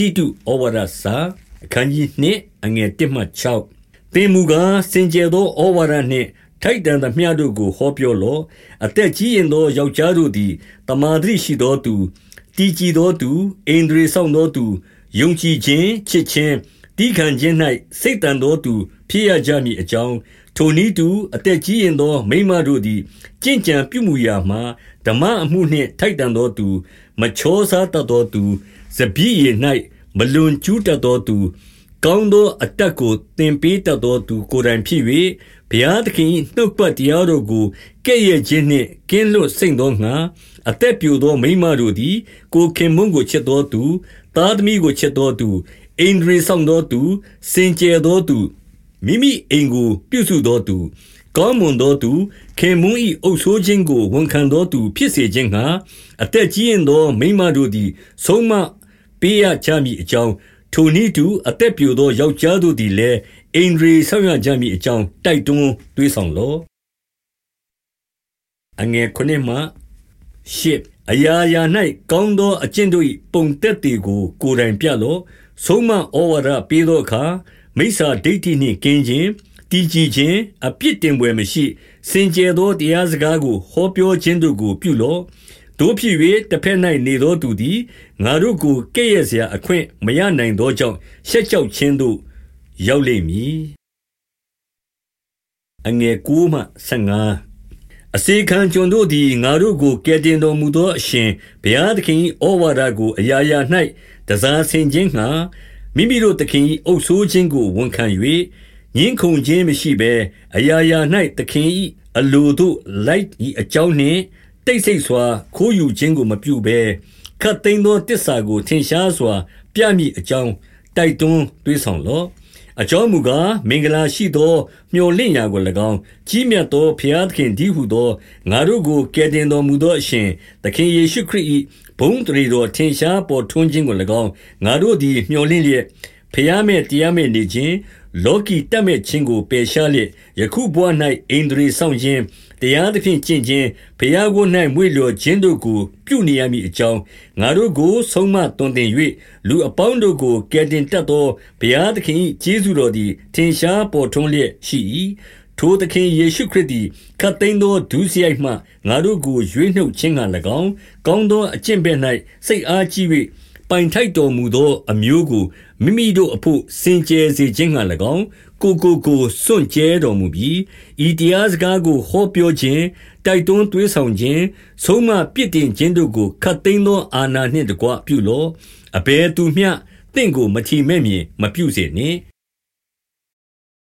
တိတုဩဝါဒစာအခန်းကြီး2အငယ်1မှ6သင်မူကားစင်ကြယ်သောဩဝါဒနှင့်ထိုက်တန်သမျှတို့ကိုဟောပြောလော့အသက်ကြီးရင်သောယောက်ျားတို့သည်တမာတိရှိသောသူတည်ကြည်သောသူအိန္ဒြေဆောင်သောသူယုံကြည်ခြင်းချစ်ခြင်းတီးခံခြင်း၌စိတ်တန်သောသူ ဖြစ်ရကြမည်အကြောင်း ထိုနည်းတူ အသက်ကြီးရင်သော မိမတို့သည်ကြင်ကြံပြုမှုရာမှာ ဓမ္မအမှုနှင့် ထိုက်တန်သောသူ မချောစားတတ်သောသူ စပြည့်ရ၌မလွန်ကျူးတတ်သောသူ ကောင်းသောအတတ်ကို သင်ပေးတတ်သောသူ ကိုယ်တိုင်ဖြစ်၍ဘုရားသခင် နှုတ်ပတ်တရားတော်ကို ကဲ့ရဲ့ခြင်းနှင့် ကင်းလွတ်စိမ့်သောငါအသက်ပြိုသော မိမတို့သည် ကိုခင်မွန်းကို ချစ်သောသူ သားသမီးကို ချစ်သောသူအိန္ဒြေဆောင်သောသူ စင်ကြယ်သောသူ မိမိအိမ်ကို ပြုစုသောသူ ကောင်းမွန်သောသူ ခင်မွန်း၏အုပ်ဆိုးခြင်းကို ဝန်ခံသောသူဖြစ်စေခြင်းဟာအသက်ကြီးရင်သော မိမတို့သည် ဆုံးမပေးရကြမည်အကြောင်း ထိုနည်းတူ အသက်ပြိုသော ယောက်ျားတို့သည်လည်းအိန္ဒြေဆောင်ရကြမည်အကြောင်း တိုက်တွန်းတွေးဆောင်လော့အငယ်ခုနှစ်မှရှစ်အရာရာ၌ကောင်းသော အကျင့်တို့၏ပုံသက်တေကို ကိုယ်တိုင်ပြလော့ ဆုံးမဩဝါဒပေးသောအခါ မိစ္ဆာဒိဋ္ဌိနှင့်ကင်းခြင်းတည်ကြည်ခြင်းအပြစ်တင်ပွဲမရှိစင်ကြယ်သောတရားစကားကိုဟောပြောခြင်းတို့ကိုပြုလော့တို့ဖြစ်၍တစ်ဖက်၌နေသောသူသည်ငါတို့ကိုကဲ့ရဲ့စရာအခွင့်မရနိုင်သောကြောင့်ရှက်ကြောက်ခြင်းသို့ရောက်လိမ့်မည်အငယ်ကူမှ15အစေခံကျွန်တို့သည်ငါတို့ကိုကယ်တင်တော်မူသောအရှင်ဘုရားသခင်ဩဝါဒကိုအရာရာ၌တစားဆင်ခြင်းငှာ မိမိတို့သခင်၏အုပ်ဆိုးခြင်းကိုဝန်ခံ၍ညှင်းခုန်ခြင်းမရှိဘဲအရာရာ၌သခင်၏အလိုတို့လိုက်၏အကြောင်းနှင့်တိတ်ဆိတ်စွာ ခိုးယူခြင်းကိုမပြုဘဲခတ်သိမ်းသောတစ္ဆာကိုထင်ရှားစွာ ပြမည်အကြောင်းတိုက်တွန်းတွေးဆောင်လော့ အကြောင်းမူကားမင်္ဂလာရှိသော မျှော်လင့်ရာကို၎င်းကြီးမြတ်သောဘုရားသခင်ဒီဟုသောငါတို့ကိုကယ်တင်တော်မူသောအရှင်သခင်ယေရှုခရစ်၏ဘုန်းတရေတော်ထင်ရှားပေါ်ထွန်းခြင်းကို၎င်းငါတို့သည်မျှော်လင့်လျက် ဖျားမဲ့တရားမဲ့နေခြင်းလောကီတတ်မဲ့ခြင်းကိုပယ်ရှားလျက်ယခုဘဝ၌အိန္ဒြေဆောင်ခြင်းတရားသဖြင့်ကျင့်ခြင်းဘုရားကို၌မွေ့လျော်ခြင်းတို့ကိုပြုနေရမည်အကြောင်းငါတို့ကိုဆုံးမသွန်သင်၍လူအပေါင်းတို့ကိုကယ်တင်တတ်သောဘုရားသခင်၏ကျေးဇူးတော်သည်ထင်ရှားပေါ်ထွန်းလျက်ရှိ၏ထိုသခင်ယေရှုခရစ်သည်ခတ်သိမ်းသောဒုစရိုက်မှငါတို့ကိုရွေးနှုတ်ခြင်းက၎င်းကောင်းသောအကျင့်ဘက်၌စိတ်အားကြီး၍ ပိုင်ထိုက်တော်မူသောအမျိုးကို မိမိတို့အဖို့ စင်ကြယ်စေခြင်းက၎င်း ကိုကိုကိုစွန့်ကြဲတော်မူပြီးဤတရားစကားကို ဟောပြောခြင်း တိုက်တွန်းသွေးဆောင်ခြင်း ဆုံးမပြစ်တင်ခြင်းတို့ကိုခတ်သိမ်းသော အာဏာနှင့်တကွ ပြုလော့ အဘယ်သူမျှတင့်ကို မထီမဲ့မြင် မပြုစေနှင့်